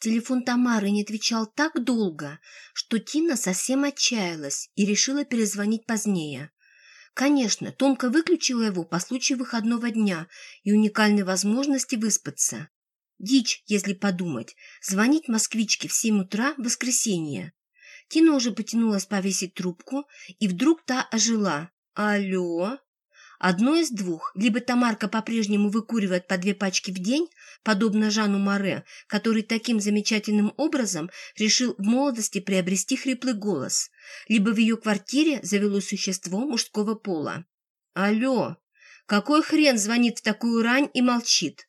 Телефон Тамары не отвечал так долго, что Тина совсем отчаялась и решила перезвонить позднее. Конечно, Томка выключила его по случаю выходного дня и уникальной возможности выспаться. Дичь, если подумать, звонить москвичке в семь утра в воскресенье. Тина уже потянулась повесить трубку, и вдруг та ожила. «Алло?» Одно из двух. Либо Тамарка по-прежнему выкуривает по две пачки в день, подобно Жану Море, который таким замечательным образом решил в молодости приобрести хриплый голос, либо в ее квартире завело существо мужского пола. «Алло! Какой хрен звонит в такую рань и молчит?»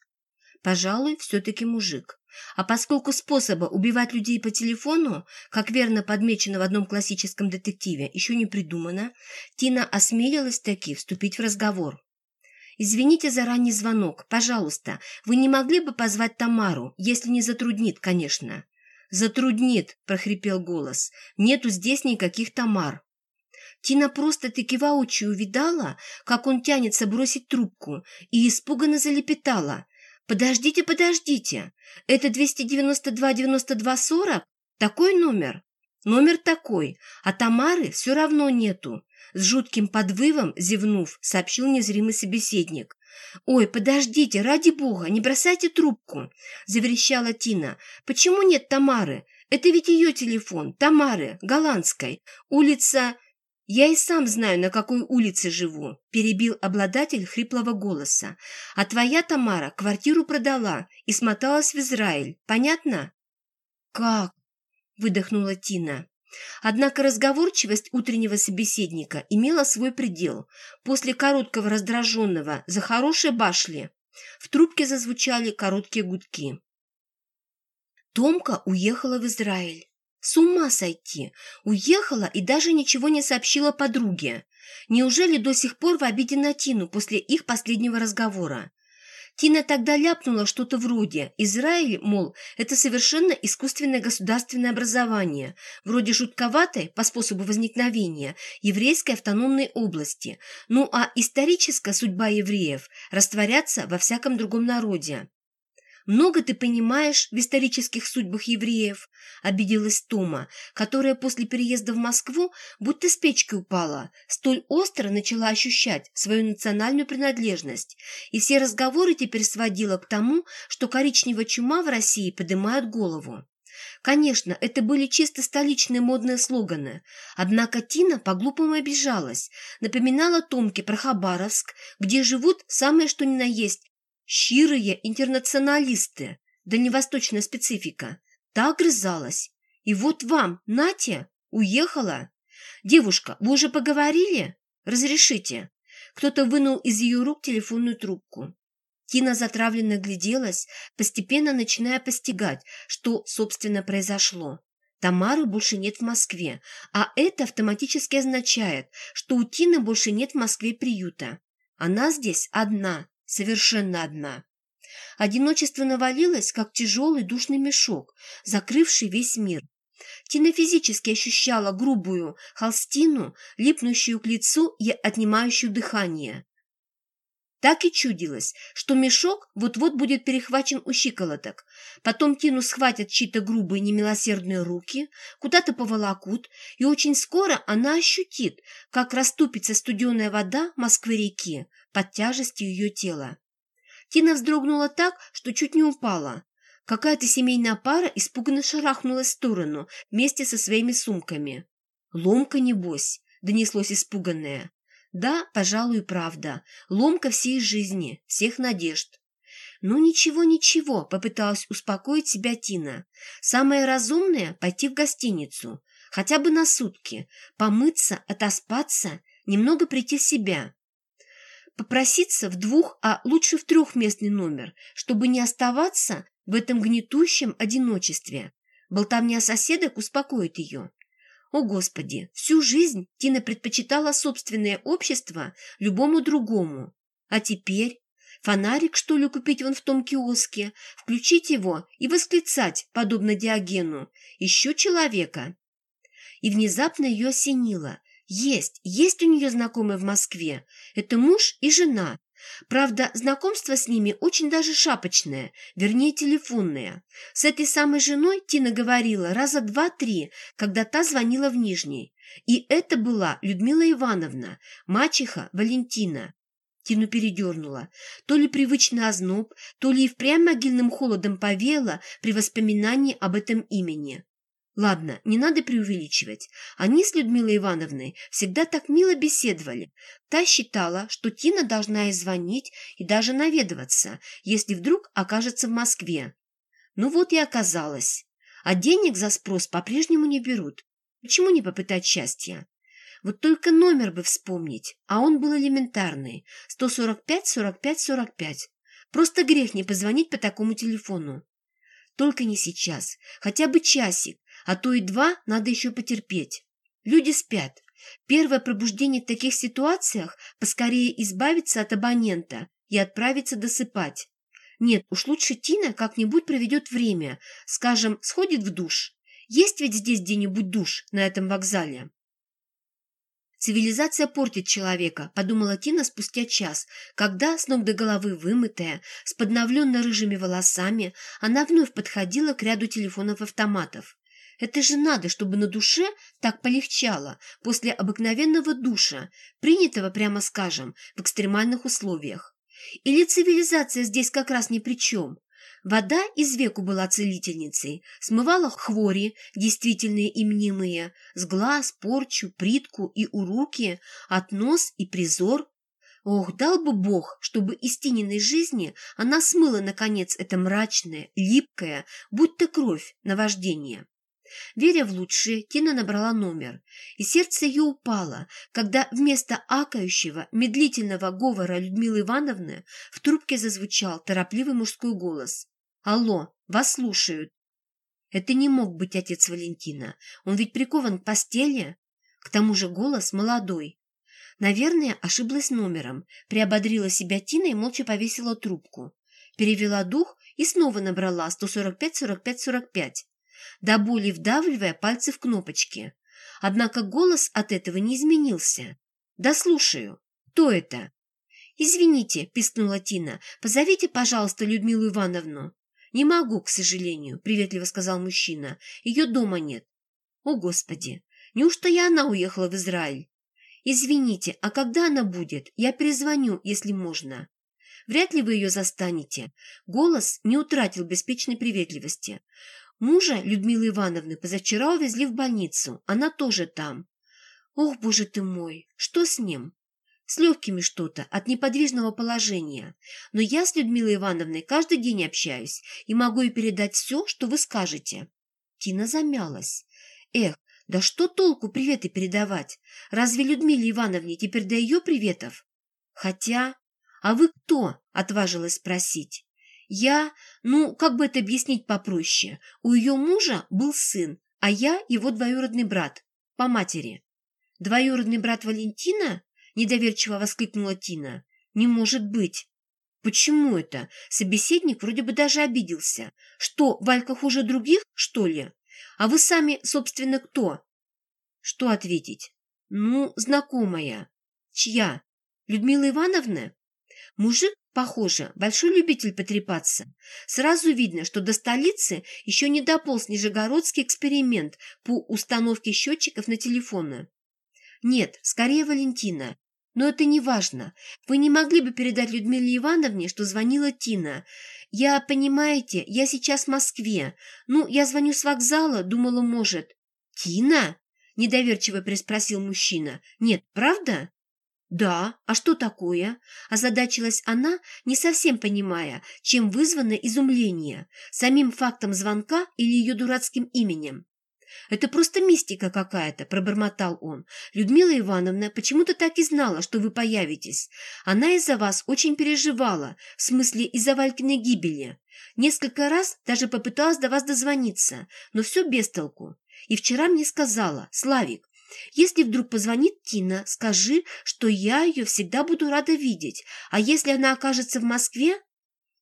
Пожалуй, все-таки мужик. А поскольку способа убивать людей по телефону, как верно подмечено в одном классическом детективе, еще не придумано, Тина осмелилась таки вступить в разговор. «Извините за ранний звонок. Пожалуйста, вы не могли бы позвать Тамару, если не затруднит, конечно?» «Затруднит», – прохрипел голос. «Нету здесь никаких Тамар». Тина просто-таки воочию увидала, как он тянется бросить трубку, и испуганно залепетала. «Подождите, подождите! Это 292-92-40? Такой номер?» «Номер такой, а Тамары все равно нету», — с жутким подвывом, зевнув, сообщил незримый собеседник. «Ой, подождите, ради бога, не бросайте трубку!» — заверещала Тина. «Почему нет Тамары? Это ведь ее телефон, Тамары, голландской. Улица...» «Я и сам знаю, на какой улице живу», – перебил обладатель хриплого голоса. «А твоя Тамара квартиру продала и смоталась в Израиль. Понятно?» «Как?» – выдохнула Тина. Однако разговорчивость утреннего собеседника имела свой предел. После короткого раздраженного «за хорошие башли» в трубке зазвучали короткие гудки. Томка уехала в Израиль. С ума сойти! Уехала и даже ничего не сообщила подруге. Неужели до сих пор в обиде на Тину после их последнего разговора? Тина тогда ляпнула что-то вроде «Израиль, мол, это совершенно искусственное государственное образование, вроде жутковатой, по способу возникновения, еврейской автономной области, ну а историческая судьба евреев – растворяться во всяком другом народе». «Много ты понимаешь в исторических судьбах евреев?» – обиделась Тома, которая после переезда в Москву будто с печки упала, столь остро начала ощущать свою национальную принадлежность, и все разговоры теперь сводила к тому, что коричневая чума в России поднимает голову. Конечно, это были чисто столичные модные слоганы, однако Тина по-глупому обижалась, напоминала Томке про Хабаровск, где живут самые что ни на есть Щирые интернационалисты, дальневосточная специфика. Так грызалась. И вот вам, Натя, уехала. Девушка, вы уже поговорили? Разрешите. Кто-то вынул из ее рук телефонную трубку. Тина затравленно гляделась, постепенно начиная постигать, что, собственно, произошло. Тамары больше нет в Москве, а это автоматически означает, что у Тины больше нет в Москве приюта. Она здесь одна, совершенно одна. Одиночество навалилось, как тяжелый душный мешок, закрывший весь мир. Тина физически ощущала грубую холстину, липнущую к лицу и отнимающую дыхание. Так и чудилось, что мешок вот-вот будет перехвачен у щиколоток. Потом Тину схватят чьи-то грубые немилосердные руки, куда-то поволокут, и очень скоро она ощутит, как расступится студеная вода Москвы-реки, под тяжестью ее тела. Тина вздрогнула так, что чуть не упала. Какая-то семейная пара испуганно шарахнулась в сторону вместе со своими сумками. «Ломка, небось!» — донеслось испуганное. «Да, пожалуй, правда. Ломка всей жизни, всех надежд». «Ну ничего, ничего», — попыталась успокоить себя Тина. «Самое разумное — пойти в гостиницу, хотя бы на сутки, помыться, отоспаться, немного прийти в себя попроситься в двух, а лучше в трехместный номер, чтобы не оставаться в этом гнетущем одиночестве. Болтовня соседок успокоит ее. О, Господи, всю жизнь Тина предпочитала собственное общество любому другому. А теперь фонарик, что ли, купить вон в том киоске, включить его и восклицать, подобно Диогену, «Ищу человека». И внезапно ее осенило – есть, есть у нее знакомые в Москве. Это муж и жена. Правда, знакомство с ними очень даже шапочное, вернее, телефонное. С этой самой женой Тина говорила раза два-три, когда та звонила в Нижний. И это была Людмила Ивановна, мачеха Валентина. Тину передернула. То ли привычный озноб, то ли и впрямь могильным холодом повеяло при воспоминании об этом имени. Ладно, не надо преувеличивать. Они с Людмилой Ивановной всегда так мило беседовали. Та считала, что Тина должна ей звонить и даже наведываться, если вдруг окажется в Москве. Ну вот и оказалось. А денег за спрос по-прежнему не берут. Почему не попытать счастья? Вот только номер бы вспомнить, а он был элементарный. 145-45-45. Просто грех не позвонить по такому телефону. Только не сейчас. Хотя бы часик, а то и два надо еще потерпеть. Люди спят. Первое пробуждение в таких ситуациях – поскорее избавиться от абонента и отправиться досыпать. Нет, уж лучше Тина как-нибудь проведет время, скажем, сходит в душ. Есть ведь здесь где-нибудь душ на этом вокзале? Цивилизация портит человека, подумала Тина спустя час, когда, с ног до головы вымытая, с подновленно рыжими волосами, она вновь подходила к ряду телефонов-автоматов. Это же надо, чтобы на душе так полегчало после обыкновенного душа, принятого, прямо скажем, в экстремальных условиях. Или цивилизация здесь как раз ни при чем? Вода из веку была целительницей, смывала хвори, действительные и мнимые, с глаз, порчу, притку и уруки, от нос и призор. Ох, дал бы Бог, чтобы из жизни она смыла, наконец, это мрачное, липкое, будто кровь, наваждение. Веря в лучшее, Тина набрала номер, и сердце ее упало, когда вместо акающего, медлительного говора Людмилы Ивановны в трубке зазвучал торопливый мужской голос. «Алло, вас слушают». Это не мог быть отец Валентина. Он ведь прикован к постели. К тому же голос молодой. Наверное, ошиблась номером. Приободрила себя Тина и молча повесила трубку. Перевела дух и снова набрала 145-45-45, до боли вдавливая пальцы в кнопочки. Однако голос от этого не изменился. «Да слушаю. Кто это?» «Извините», — пискнула Тина, — «позовите, пожалуйста, Людмилу Ивановну». «Не могу, к сожалению», — приветливо сказал мужчина. «Ее дома нет». «О, Господи! Неужто и она уехала в Израиль?» «Извините, а когда она будет? Я перезвоню, если можно». «Вряд ли вы ее застанете». Голос не утратил беспечной приветливости. Мужа Людмилы Ивановны позавчера увезли в больницу. Она тоже там. Ох, боже ты мой, что с ним? С легкими что-то, от неподвижного положения. Но я с Людмилой Ивановной каждый день общаюсь и могу ей передать все, что вы скажете. Тина замялась. Эх, да что толку приветы передавать? Разве Людмиле Ивановне теперь до ее приветов? Хотя... А вы кто? Отважилась спросить. Я... Ну, как бы это объяснить попроще? У ее мужа был сын, а я его двоюродный брат. По матери. Двоюродный брат Валентина? Недоверчиво воскликнула Тина. «Не может быть!» «Почему это?» Собеседник вроде бы даже обиделся. «Что, Валька хуже других, что ли? А вы сами, собственно, кто?» «Что ответить?» «Ну, знакомая». «Чья? Людмила Ивановна?» Мужик, похоже, большой любитель потрепаться. Сразу видно, что до столицы еще не дополз нижегородский эксперимент по установке счетчиков на телефоны. Нет, скорее Валентина. Но это не важно. Вы не могли бы передать Людмиле Ивановне, что звонила Тина. Я, понимаете, я сейчас в Москве. Ну, я звоню с вокзала, думала, может. Тина? Недоверчиво приспросил мужчина. Нет, правда? «Да, а что такое?» – озадачилась она, не совсем понимая, чем вызвано изумление – самим фактом звонка или ее дурацким именем. «Это просто мистика какая-то», – пробормотал он. «Людмила Ивановна почему-то так и знала, что вы появитесь. Она из-за вас очень переживала, в смысле из-за Валькиной гибели. Несколько раз даже попыталась до вас дозвониться, но все без толку. И вчера мне сказала, Славик, если вдруг позвонит Тина, скажи, что я ее всегда буду рада видеть, а если она окажется в Москве,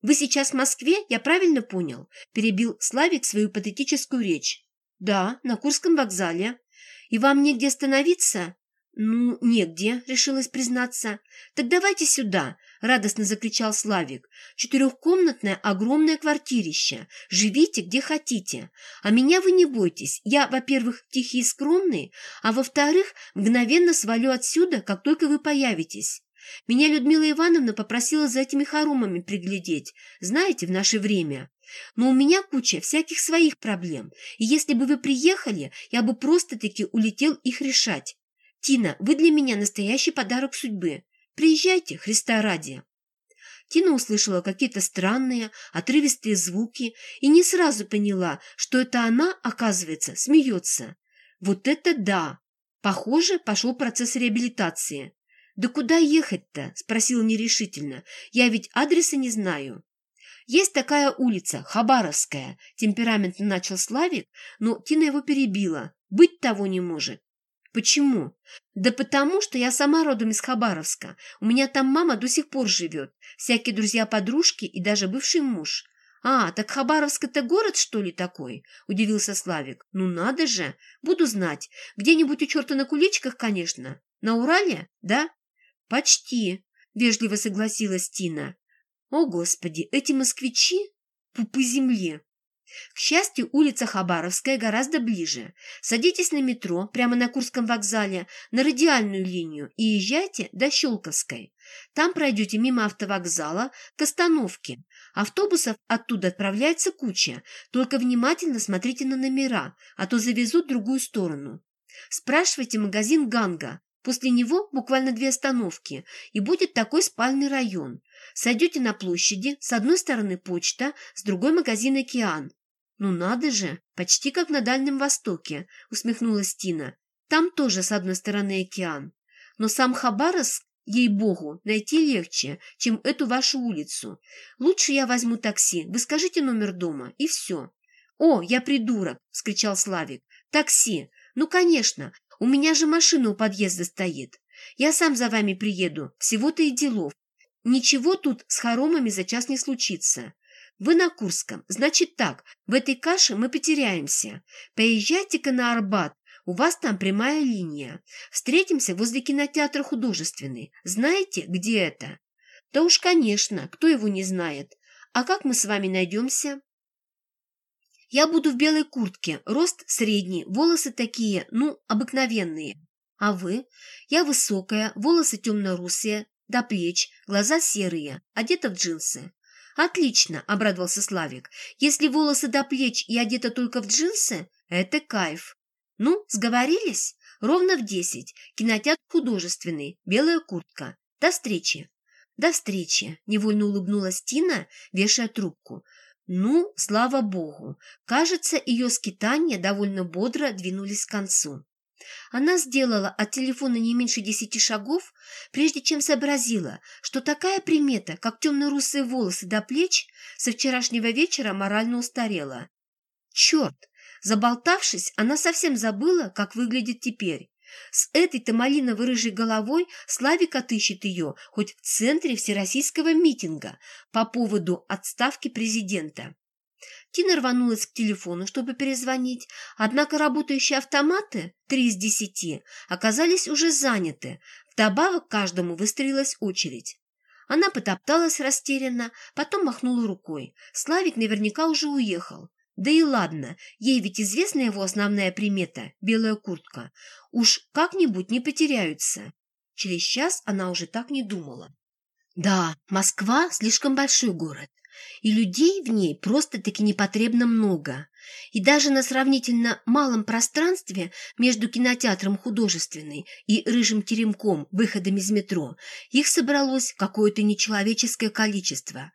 «Вы сейчас в Москве, я правильно понял?» – перебил Славик свою патетическую речь. «Да, на Курском вокзале. И вам негде остановиться?» «Ну, негде», — решилась признаться. «Так давайте сюда», — радостно закричал Славик. «Четырехкомнатное огромное квартирище. Живите где хотите. А меня вы не бойтесь. Я, во-первых, тихий и скромный, а во-вторых, мгновенно свалю отсюда, как только вы появитесь. Меня Людмила Ивановна попросила за этими хоромами приглядеть, знаете, в наше время. Но у меня куча всяких своих проблем, и если бы вы приехали, я бы просто-таки улетел их решать. Тина, вы для меня настоящий подарок судьбы. Приезжайте, Христа ради. Тина услышала какие-то странные, отрывистые звуки и не сразу поняла, что это она, оказывается, смеется. Вот это да! Похоже, пошел процесс реабилитации. «Да куда ехать-то?» – спросила нерешительно. «Я ведь адреса не знаю». «Есть такая улица, Хабаровская», – темпераментно начал Славик, но Тина его перебила. «Быть того не может». Почему? Да потому, что я сама родом из Хабаровска. У меня там мама до сих пор живет. Всякие друзья-подружки и даже бывший муж. «А, так Хабаровск это город, что ли, такой?» – удивился Славик. «Ну надо же! Буду знать. Где-нибудь у черта на куличках, конечно. На Урале, да?» «Почти», – вежливо согласилась Тина. «О, Господи, эти москвичи – пупы земли!» К счастью, улица Хабаровская гораздо ближе. Садитесь на метро прямо на Курском вокзале на радиальную линию и езжайте до Щелковской. Там пройдете мимо автовокзала к остановке. Автобусов оттуда отправляется куча. Только внимательно смотрите на номера, а то завезут в другую сторону. Спрашивайте магазин «Ганга». После него буквально две остановки, и будет такой спальный район. Сойдете на площади, с одной стороны почта, с другой магазин «Океан». «Ну надо же, почти как на Дальнем Востоке», — усмехнулась Тина. «Там тоже с одной стороны океан. Но сам Хабаровск, ей-богу, найти легче, чем эту вашу улицу. Лучше я возьму такси, вы скажите номер дома, и все». «О, я придурок!» — вскричал Славик. «Такси! Ну, конечно, у меня же машина у подъезда стоит. Я сам за вами приеду, всего-то и делов. Ничего тут с хоромами за час не случится. Вы на Курском. Значит так, в этой каше мы потеряемся. Поезжайте-ка на Арбат, у вас там прямая линия. Встретимся возле кинотеатра художественный. Знаете, где это? Да уж, конечно, кто его не знает. А как мы с вами найдемся? Я буду в белой куртке, рост средний, волосы такие, ну, обыкновенные. А вы? Я высокая, волосы темно-русые, до плеч, глаза серые, одета в джинсы. «Отлично!» – обрадовался Славик. «Если волосы до плеч и одета только в джинсы, это кайф. Ну, сговорились? Ровно в десять. Кинотеатр художественный, белая куртка. До встречи!» «До встречи!» – невольно улыбнулась Тина, вешая трубку. Ну, слава богу, кажется, ее скитания довольно бодро двинулись к концу. Она сделала от телефона не меньше десяти шагов, прежде чем сообразила, что такая примета, как темно-русые волосы до плеч, со вчерашнего вечера морально устарела. Черт! Заболтавшись, она совсем забыла, как выглядит теперь. С этой-то малиново-рыжей головой Славик отыщет ее хоть в центре всероссийского митинга по поводу отставки президента. Тина рванулась к телефону, чтобы перезвонить, однако работающие автоматы, три из десяти, оказались уже заняты. Вдобавок каждому выстроилась очередь. Она потопталась растерянно, потом махнула рукой. Славик наверняка уже уехал. Да и ладно, ей ведь известна его основная примета – белая куртка. Уж как-нибудь не потеряются. Через час она уже так не думала. Да, Москва – слишком большой город и людей в ней просто-таки непотребно много. И даже на сравнительно малом пространстве между кинотеатром художественный и рыжим теремком выходом из метро их собралось какое-то нечеловеческое количество.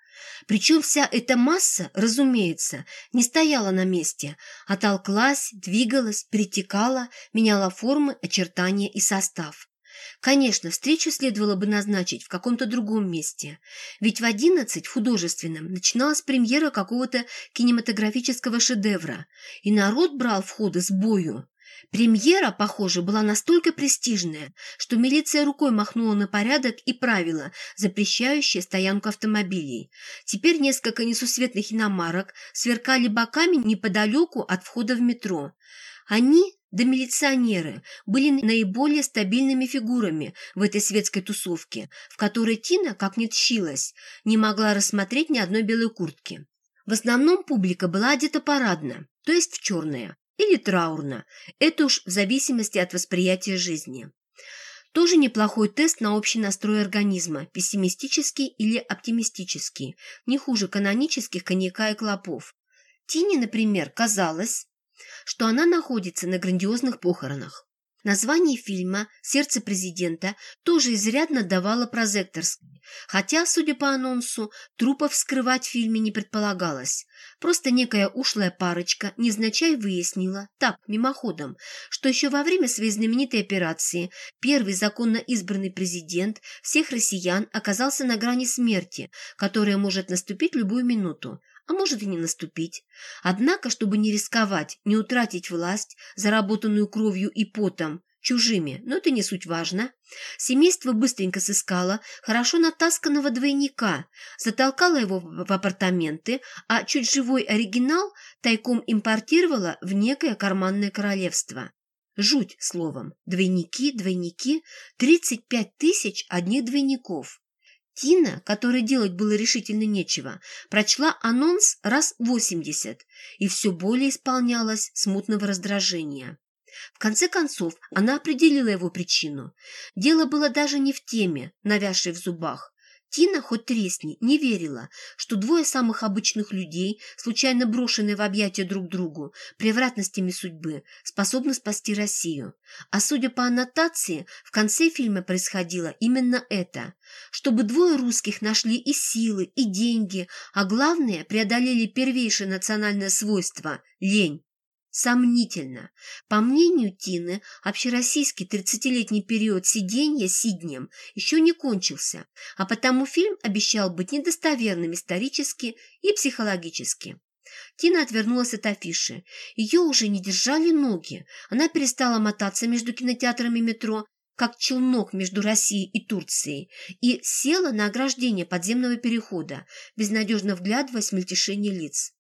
Причем вся эта масса, разумеется, не стояла на месте, а толклась, двигалась, перетекала, меняла формы, очертания и состав. Конечно, встречу следовало бы назначить в каком-то другом месте, ведь в одиннадцать в художественном начиналась премьера какого-то кинематографического шедевра, и народ брал входы с бою. Премьера, похоже, была настолько престижная, что милиция рукой махнула на порядок и правила, запрещающие стоянку автомобилей. Теперь несколько несусветных иномарок сверкали боками неподалеку от входа в метро. Они, да милиционеры, были наиболее стабильными фигурами в этой светской тусовке, в которой Тина, как не тщилась, не могла рассмотреть ни одной белой куртки. В основном публика была одета парадно, то есть в черное, или траурно, это уж в зависимости от восприятия жизни. Тоже неплохой тест на общий настрой организма, пессимистический или оптимистический, не хуже канонических коньяка и клопов. Тине, например, казалось, что она находится на грандиозных похоронах. Название фильма «Сердце президента» тоже изрядно давало прозекторский, хотя, судя по анонсу, трупов вскрывать в фильме не предполагалось. Просто некая ушлая парочка невзначай выяснила, так, мимоходом, что еще во время своей знаменитой операции первый законно избранный президент всех россиян оказался на грани смерти, которая может наступить любую минуту а может и не наступить. Однако, чтобы не рисковать, не утратить власть, заработанную кровью и потом, чужими, но это не суть важно. Семейство быстренько сыскало хорошо натасканного двойника, затолкало его в апартаменты, а чуть живой оригинал тайком импортировало в некое карманное королевство. Жуть, словом. Двойники, двойники, 35 тысяч одних двойников. Тина, которой делать было решительно нечего, прочла анонс раз восемьдесят и все более исполнялась смутного раздражения. В конце концов, она определила его причину. Дело было даже не в теме, навязшей в зубах. Тина, хоть тресни, не верила, что двое самых обычных людей, случайно брошенные в объятия друг другу, превратностями судьбы, способны спасти Россию. А судя по аннотации, в конце фильма происходило именно это. Чтобы двое русских нашли и силы, и деньги, а главное, преодолели первейшее национальное свойство – лень. Сомнительно. По мнению Тины, общероссийский 30-летний период сидения сиднем еще не кончился, а потому фильм обещал быть недостоверным исторически и психологически. Тина отвернулась от афиши. Ее уже не держали ноги. Она перестала мотаться между кинотеатрами метро, как челнок между Россией и Турцией, и села на ограждение подземного перехода, безнадежно вглядываясь в мельтешение лиц.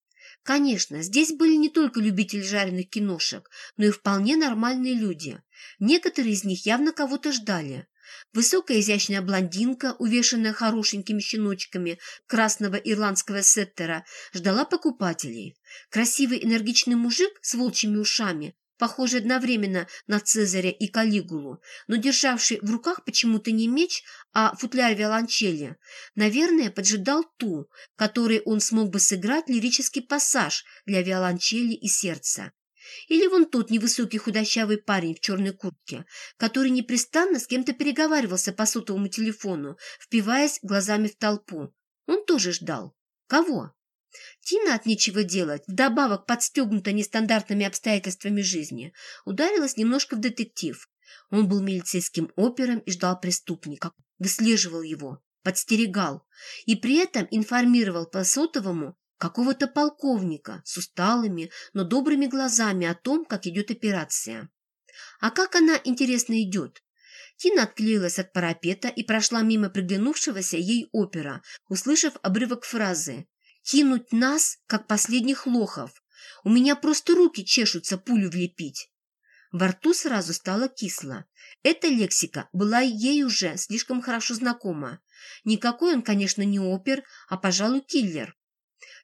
Конечно, здесь были не только любители жареных киношек, но и вполне нормальные люди. Некоторые из них явно кого-то ждали. Высокая изящная блондинка, увешанная хорошенькими щеночками красного ирландского сеттера, ждала покупателей. Красивый энергичный мужик с волчьими ушами похожий одновременно на Цезаря и Калигулу, но державший в руках почему-то не меч, а футляр виолончели, наверное, поджидал ту, которой он смог бы сыграть лирический пассаж для виолончели и сердца. Или вон тот невысокий худощавый парень в черной куртке, который непрестанно с кем-то переговаривался по сотовому телефону, впиваясь глазами в толпу. Он тоже ждал. Кого? Тина от нечего делать, вдобавок подстегнута нестандартными обстоятельствами жизни, ударилась немножко в детектив. Он был милицейским опером и ждал преступника, выслеживал его, подстерегал и при этом информировал по сотовому какого-то полковника с усталыми, но добрыми глазами о том, как идет операция. А как она, интересно, идет? Тина отклеилась от парапета и прошла мимо приглянувшегося ей опера, услышав обрывок фразы кинуть нас, как последних лохов. У меня просто руки чешутся пулю влепить. Во рту сразу стало кисло. Эта лексика была ей уже слишком хорошо знакома. Никакой он, конечно, не опер, а, пожалуй, киллер.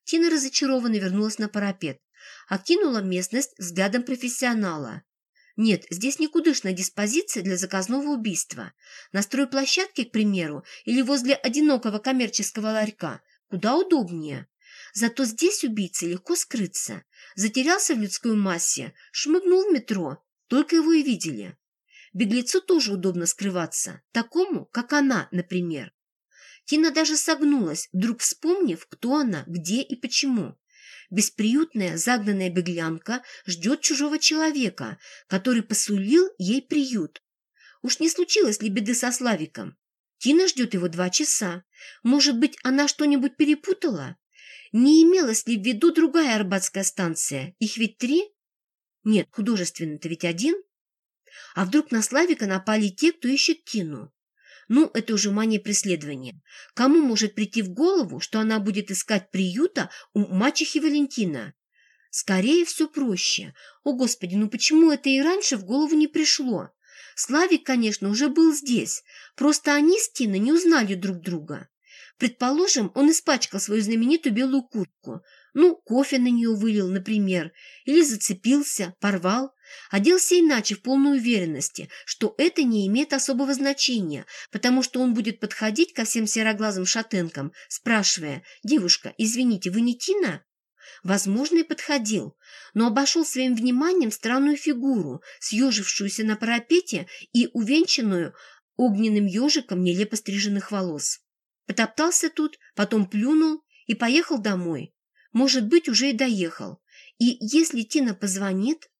Тина разочарованно вернулась на парапет. Окинула местность взглядом профессионала. Нет, здесь никудышная диспозиция для заказного убийства. На стройплощадке, к примеру, или возле одинокого коммерческого ларька. Куда удобнее. Зато здесь убийце легко скрыться. Затерялся в людской массе, шмыгнул в метро, только его и видели. Беглецу тоже удобно скрываться, такому, как она, например. Тина даже согнулась, вдруг вспомнив, кто она, где и почему. Бесприютная, загнанная беглянка ждет чужого человека, который посулил ей приют. Уж не случилось ли беды со Славиком? Тина ждет его два часа. Может быть, она что-нибудь перепутала? Не имелась ли в виду другая Арбатская станция? Их ведь три? Нет, художественный-то ведь один. А вдруг на Славика напали те, кто ищет Тину? Ну, это уже мания преследования. Кому может прийти в голову, что она будет искать приюта у мачехи Валентина? Скорее все проще. О, Господи, ну почему это и раньше в голову не пришло? Славик, конечно, уже был здесь, просто они с Тиной не узнали друг друга. Предположим, он испачкал свою знаменитую белую куртку. Ну, кофе на нее вылил, например, или зацепился, порвал, оделся иначе в полной уверенности, что это не имеет особого значения, потому что он будет подходить ко всем сероглазым шатенкам, спрашивая, «Девушка, извините, вы не Тина?» Возможно, и подходил, но обошел своим вниманием странную фигуру, съежившуюся на парапете и увенчанную огненным ежиком нелепо стриженных волос. Потоптался тут, потом плюнул и поехал домой. Может быть, уже и доехал. И если Тина позвонит...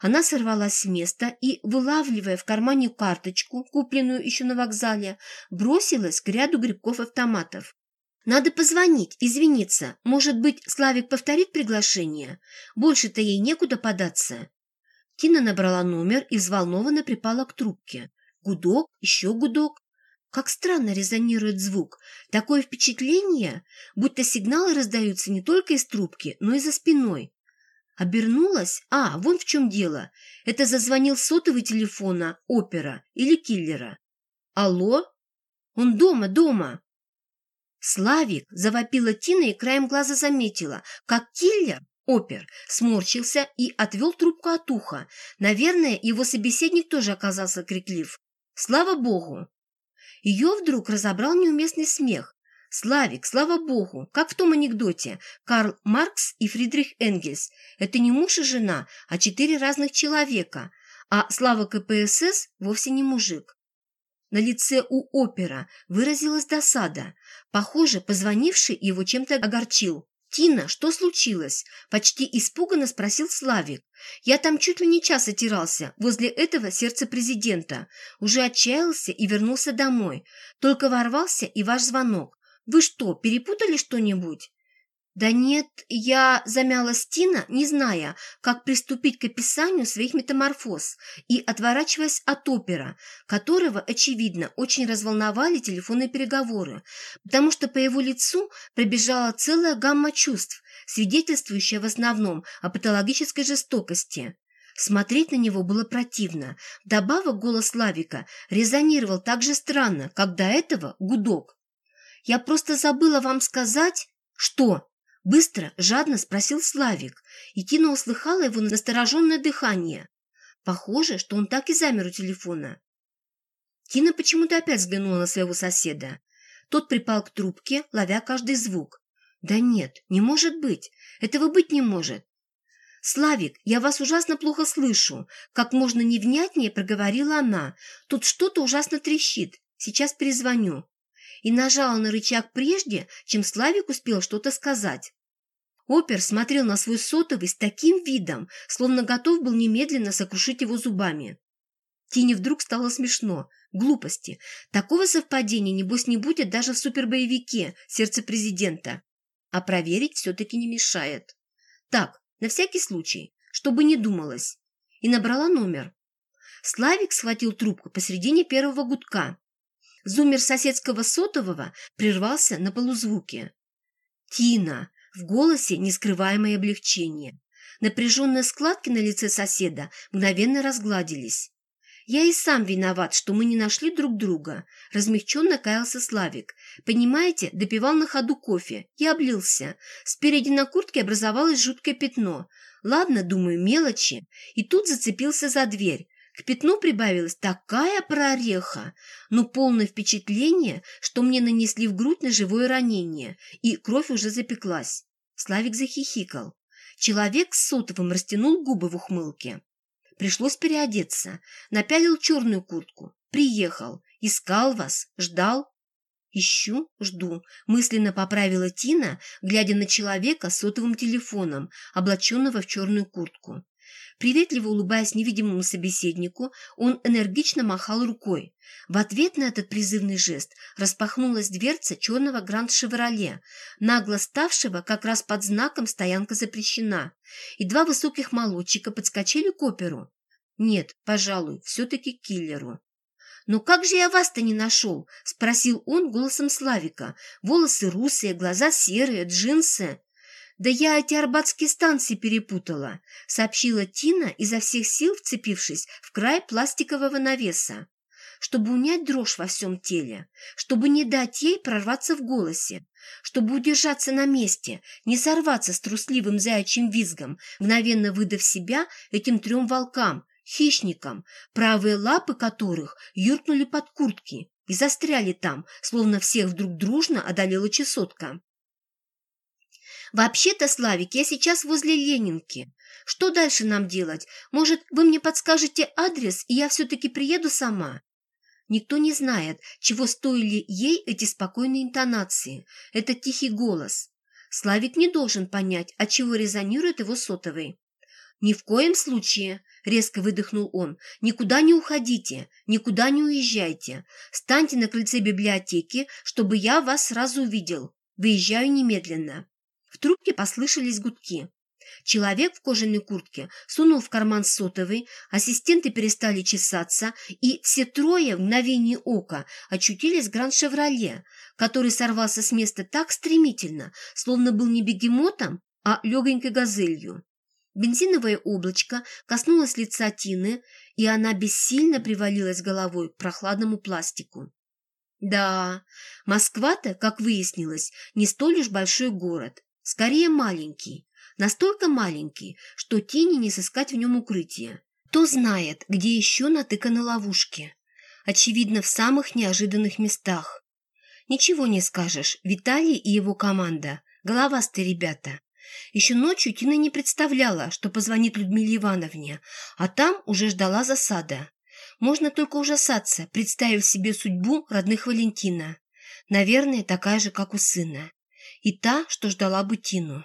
Она сорвалась с места и, вылавливая в кармане карточку, купленную еще на вокзале, бросилась к ряду грибков-автоматов. Надо позвонить, извиниться. Может быть, Славик повторит приглашение? Больше-то ей некуда податься. Тина набрала номер и взволнованно припала к трубке. Гудок, еще гудок. Как странно резонирует звук. Такое впечатление, будто сигналы раздаются не только из трубки, но и за спиной. Обернулась? А, вон в чем дело. Это зазвонил сотовый телефона, опера или киллера. Алло? Он дома, дома. «Славик!» – завопила Тина и краем глаза заметила, как киллер, опер, сморщился и отвел трубку от уха. Наверное, его собеседник тоже оказался криклив. Слава богу! Ее вдруг разобрал неуместный смех. Славик, слава богу, как в том анекдоте, Карл Маркс и Фридрих Энгельс. Это не муж и жена, а четыре разных человека. А Слава КПСС вовсе не мужик. На лице у опера выразилась досада. Похоже, позвонивший его чем-то огорчил. «Тина, что случилось?» – почти испуганно спросил Славик. «Я там чуть ли не час отирался, возле этого сердца президента. Уже отчаялся и вернулся домой. Только ворвался и ваш звонок. Вы что, перепутали что-нибудь?» «Да нет, я замялась Тина, не зная, как приступить к описанию своих метаморфоз и отворачиваясь от опера, которого, очевидно, очень разволновали телефонные переговоры, потому что по его лицу пробежала целая гамма чувств, свидетельствующая в основном о патологической жестокости. Смотреть на него было противно. Добавок голос Лавика резонировал так же странно, как до этого гудок. «Я просто забыла вам сказать...» «Что?» Быстро, жадно спросил Славик, и Тина услыхала его настороженное дыхание. Похоже, что он так и замер у телефона. Тина почему-то опять взглянула на своего соседа. Тот припал к трубке, ловя каждый звук. «Да нет, не может быть. Этого быть не может». «Славик, я вас ужасно плохо слышу», — как можно невнятнее проговорила она. «Тут что-то ужасно трещит. Сейчас перезвоню». И нажала на рычаг прежде, чем Славик успел что-то сказать. Опер смотрел на свой сотовый с таким видом, словно готов был немедленно сокрушить его зубами. Тине вдруг стало смешно. Глупости. Такого совпадения, небось, не будет даже в супербоевике «Сердце президента». А проверить все-таки не мешает. Так, на всякий случай, чтобы не думалось. И набрала номер. Славик схватил трубку посредине первого гудка. Зумер соседского сотового прервался на полузвуке. «Тина!» В голосе нескрываемое облегчение. Напряженные складки на лице соседа мгновенно разгладились. «Я и сам виноват, что мы не нашли друг друга», – размягченно каялся Славик. «Понимаете, допивал на ходу кофе и облился. Спереди на куртке образовалось жуткое пятно. Ладно, думаю, мелочи. И тут зацепился за дверь. К пятну прибавилась такая прореха, но полное впечатление, что мне нанесли в грудь ножевое ранение, и кровь уже запеклась. Славик захихикал. Человек с сотовым растянул губы в ухмылке. Пришлось переодеться. Напялил черную куртку. Приехал. Искал вас. Ждал. «Ищу, жду», – мысленно поправила Тина, глядя на человека с сотовым телефоном, облаченного в черную куртку. Приветливо улыбаясь невидимому собеседнику, он энергично махал рукой. В ответ на этот призывный жест распахнулась дверца черного гранд-шевроле, нагло ставшего как раз под знаком «Стоянка запрещена», и два высоких молодчика подскочили к оперу. Нет, пожалуй, все-таки киллеру. «Но как же я вас-то не нашел?» – спросил он голосом Славика. «Волосы русые, глаза серые, джинсы». «Да я эти арбатские станции перепутала», — сообщила Тина, изо всех сил вцепившись в край пластикового навеса. Чтобы унять дрожь во всем теле, чтобы не дать ей прорваться в голосе, чтобы удержаться на месте, не сорваться с трусливым заячьим визгом, мгновенно выдав себя этим трем волкам, хищникам, правые лапы которых юркнули под куртки и застряли там, словно всех вдруг дружно одолела чесотка. «Вообще-то, Славик, я сейчас возле Ленинки. Что дальше нам делать? Может, вы мне подскажете адрес, и я все-таки приеду сама?» Никто не знает, чего стоили ей эти спокойные интонации, этот тихий голос. Славик не должен понять, от чего резонирует его сотовый. «Ни в коем случае», — резко выдохнул он, — «никуда не уходите, никуда не уезжайте. Станьте на крыльце библиотеки, чтобы я вас сразу увидел. Выезжаю немедленно». В трубке послышались гудки. Человек в кожаной куртке сунул в карман сотовый, ассистенты перестали чесаться, и все трое в мгновение ока очутились в Гранд-Шевроле, который сорвался с места так стремительно, словно был не бегемотом, а легонькой газелью. Бензиновое облачко коснулось лица Тины, и она бессильно привалилась головой к прохладному пластику. Да, Москва-то, как выяснилось, не столь уж большой город. Скорее маленький, настолько маленький, что тени не сыскать в нем укрытия. Кто знает, где еще натыканы ловушки. Очевидно, в самых неожиданных местах. Ничего не скажешь, Виталий и его команда – головастые ребята. Еще ночью Тина не представляла, что позвонит Людмиле Ивановне, а там уже ждала засада. Можно только ужасаться, представив себе судьбу родных Валентина. Наверное, такая же, как у сына и та, что ждала бы Тину.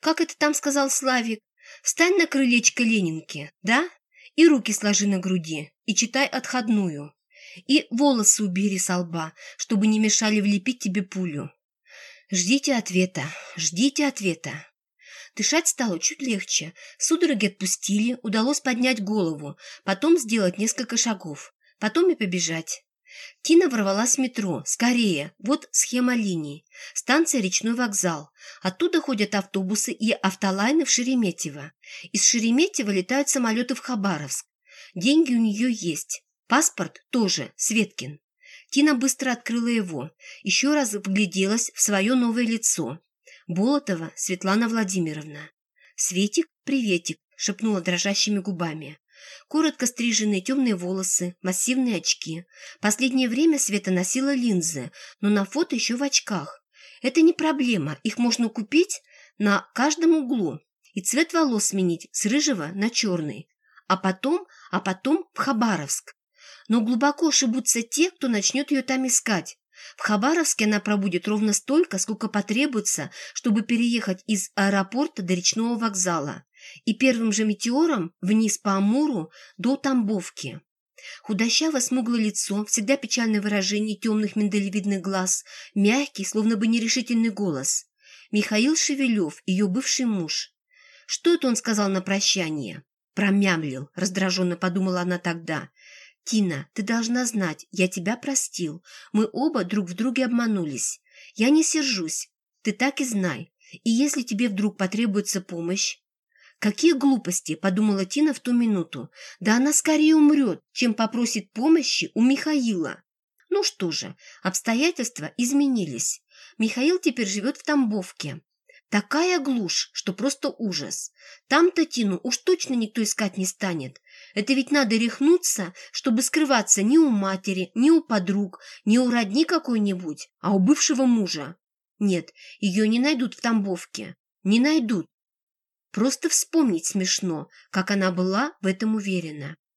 «Как это там сказал Славик? Встань на крылечко Ленинки, да? И руки сложи на груди, и читай отходную. И волосы убери со лба, чтобы не мешали влепить тебе пулю. Ждите ответа, ждите ответа». Дышать стало чуть легче. Судороги отпустили, удалось поднять голову, потом сделать несколько шагов, потом и побежать. Тина ворвалась в метро. Скорее. Вот схема линий. Станция «Речной вокзал». Оттуда ходят автобусы и автолайны в Шереметьево. Из Шереметьево летают самолеты в Хабаровск. Деньги у нее есть. Паспорт тоже, Светкин. Тина быстро открыла его. Еще раз вгляделась в свое новое лицо. Болотова Светлана Владимировна. «Светик, приветик», — шепнула дрожащими губами. Коротко стриженные темные волосы, массивные очки. Последнее время Света носила линзы, но на фото еще в очках. Это не проблема, их можно купить на каждом углу. И цвет волос сменить с рыжего на черный. А потом, а потом в Хабаровск. Но глубоко ошибутся те, кто начнет ее там искать. В Хабаровске она пробудет ровно столько, сколько потребуется, чтобы переехать из аэропорта до речного вокзала и первым же метеором вниз по Амуру до Тамбовки. Худощаво смуглое лицо, всегда печальное выражение темных миндалевидных глаз, мягкий, словно бы нерешительный голос. Михаил Шевелев, ее бывший муж. Что это он сказал на прощание? Промямлил, раздраженно подумала она тогда. «Тина, ты должна знать, я тебя простил. Мы оба друг в друге обманулись. Я не сержусь. Ты так и знай. И если тебе вдруг потребуется помощь, «Какие глупости!» – подумала Тина в ту минуту. «Да она скорее умрет, чем попросит помощи у Михаила». Ну что же, обстоятельства изменились. Михаил теперь живет в Тамбовке. Такая глушь, что просто ужас. Там-то Тину уж точно никто искать не станет. Это ведь надо рехнуться, чтобы скрываться ни у матери, ни у подруг, ни у родни какой-нибудь, а у бывшего мужа. Нет, ее не найдут в Тамбовке. Не найдут. Просто вспомнить смешно, как она была в этом уверена.